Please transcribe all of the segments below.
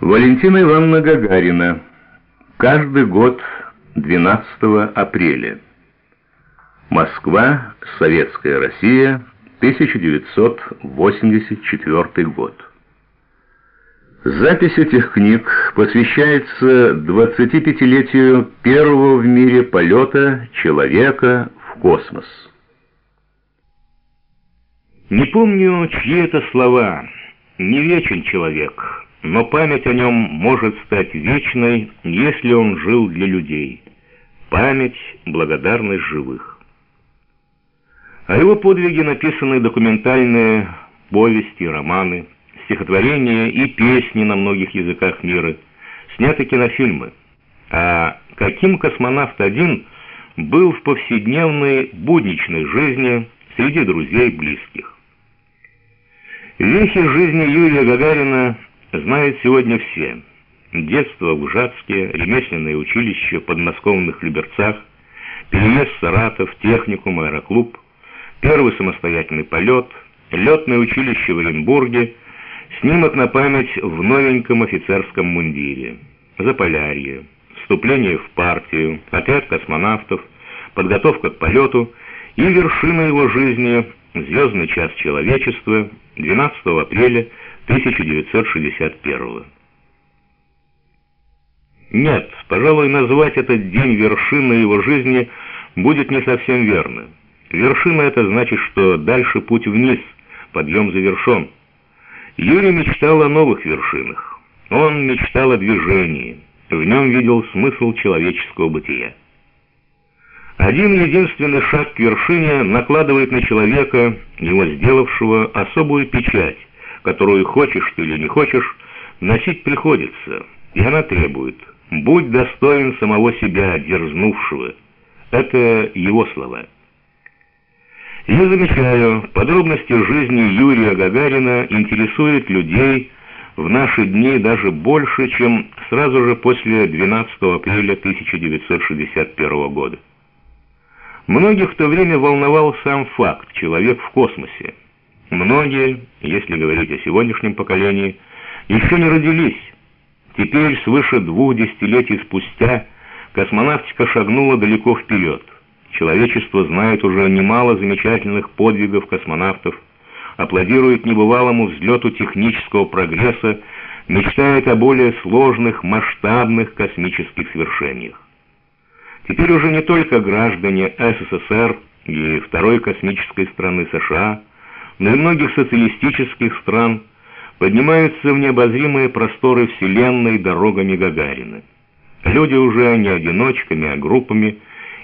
Валентина Ивановна Гагарина. Каждый год 12 апреля. Москва, Советская Россия, 1984 год. Запись этих книг посвящается 25-летию первого в мире полета человека в космос. Не помню, чьи это слова. Не вечен человек, но память о нем может стать вечной, если он жил для людей. Память — благодарность живых. О его подвиге написаны документальные повести, романы, стихотворения и песни на многих языках мира, сняты кинофильмы. А каким космонавт-1 был в повседневной будничной жизни среди друзей близких. Вехи жизни Юрия Гагарина знают сегодня все. Детство в Ужатске, ремесленное училище в подмосковных Люберцах, переезд в Саратов, техникум, аэроклуб, первый самостоятельный полет, летное училище в Оренбурге, снимок на память в новеньком офицерском мундире, Заполярье, вступление в партию, отряд космонавтов, подготовка к полету и вершина его жизни «Звездный час человечества» 12 апреля 1961 Нет, пожалуй, назвать этот день вершиной его жизни будет не совсем верно. Вершина — это значит, что дальше путь вниз, подъем завершен. Юрий мечтал о новых вершинах. Он мечтал о движении. В нем видел смысл человеческого бытия. Один единственный шаг к вершине накладывает на человека, его сделавшего, особую печать, которую хочешь ты или не хочешь, носить приходится, и она требует «будь достоин самого себя, дерзнувшего». Это его слова. Я замечаю, подробности жизни Юрия Гагарина интересуют людей в наши дни даже больше, чем сразу же после 12 апреля 1961 года. Многих в то время волновал сам факт «человек в космосе». Многие, если говорить о сегодняшнем поколении, еще не родились. Теперь, свыше двух десятилетий спустя, космонавтика шагнула далеко вперед. Человечество знает уже немало замечательных подвигов космонавтов, аплодирует небывалому взлету технического прогресса, мечтает о более сложных, масштабных космических свершениях. Теперь уже не только граждане СССР и второй космической страны США – но многих социалистических стран поднимаются в необозримые просторы Вселенной дорогами Гагарина. Люди уже не одиночками, а группами,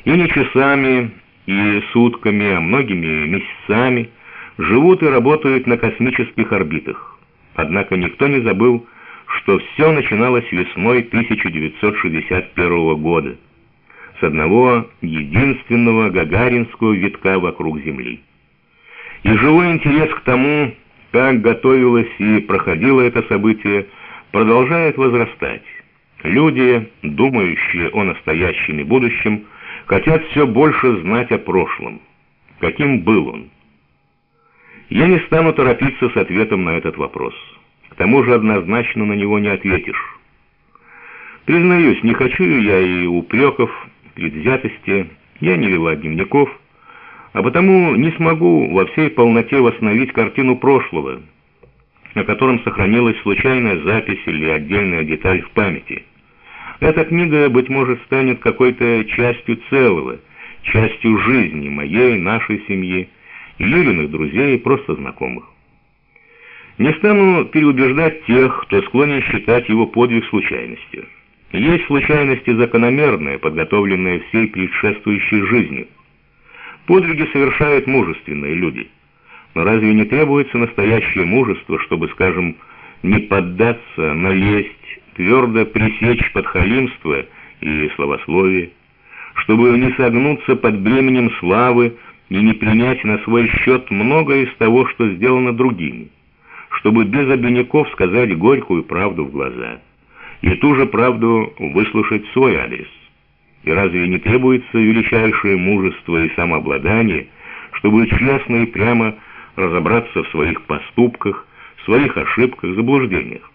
и не часами и сутками, а многими месяцами живут и работают на космических орбитах. Однако никто не забыл, что все начиналось весной 1961 года с одного единственного гагаринского витка вокруг Земли. И живой интерес к тому, как готовилось и проходило это событие, продолжает возрастать. Люди, думающие о настоящем и будущем, хотят все больше знать о прошлом. Каким был он? Я не стану торопиться с ответом на этот вопрос. К тому же однозначно на него не ответишь. Признаюсь, не хочу я и упреков, предвзятости, я не вела дневников, а потому не смогу во всей полноте восстановить картину прошлого, на котором сохранилась случайная запись или отдельная деталь в памяти. Эта книга, быть может, станет какой-то частью целого, частью жизни моей, нашей семьи, Юриных друзей и просто знакомых. Не стану переубеждать тех, кто склонен считать его подвиг случайностью. Есть случайности закономерные, подготовленные всей предшествующей жизнью. Подвиги совершают мужественные люди. Но разве не требуется настоящее мужество, чтобы, скажем, не поддаться, налезть, твердо пресечь подхалимство и словословие, чтобы не согнуться под бременем славы и не принять на свой счет многое из того, что сделано другими, чтобы без обиняков сказать горькую правду в глаза и ту же правду выслушать в свой адрес. И разве не требуется величайшее мужество и самообладание, чтобы честно и прямо разобраться в своих поступках, своих ошибках, заблуждениях?